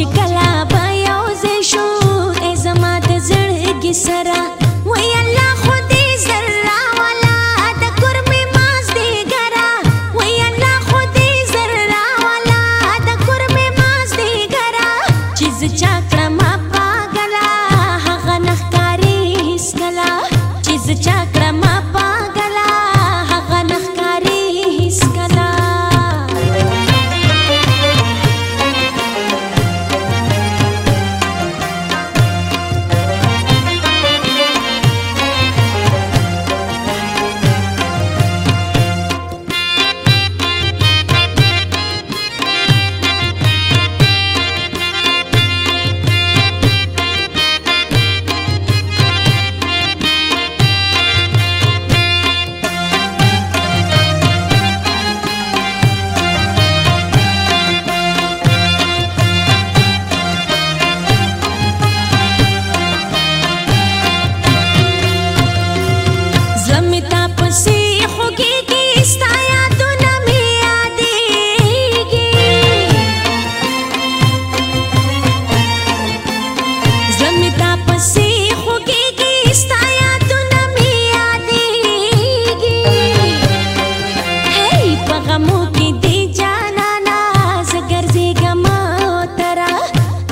چې کلا به یو زه شو ای زما د زړګي سره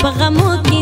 I'm Paramo que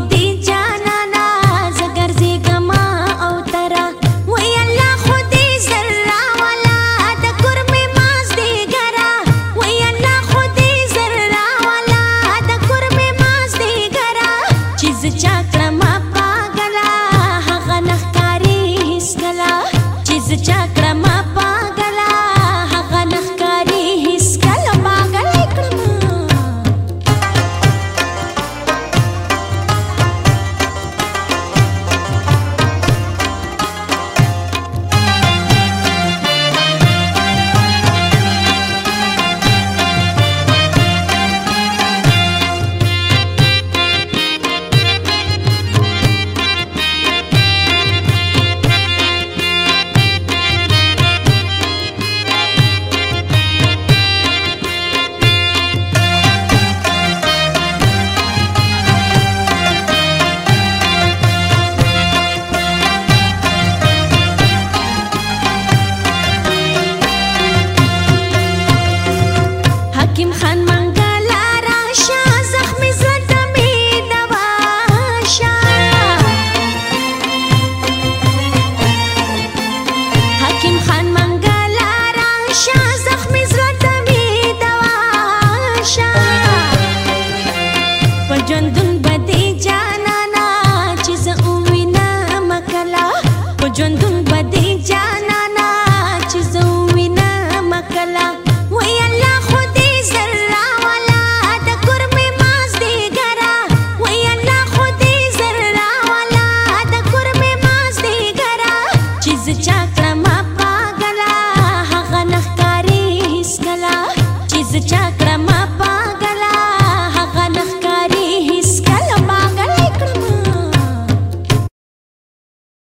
The child.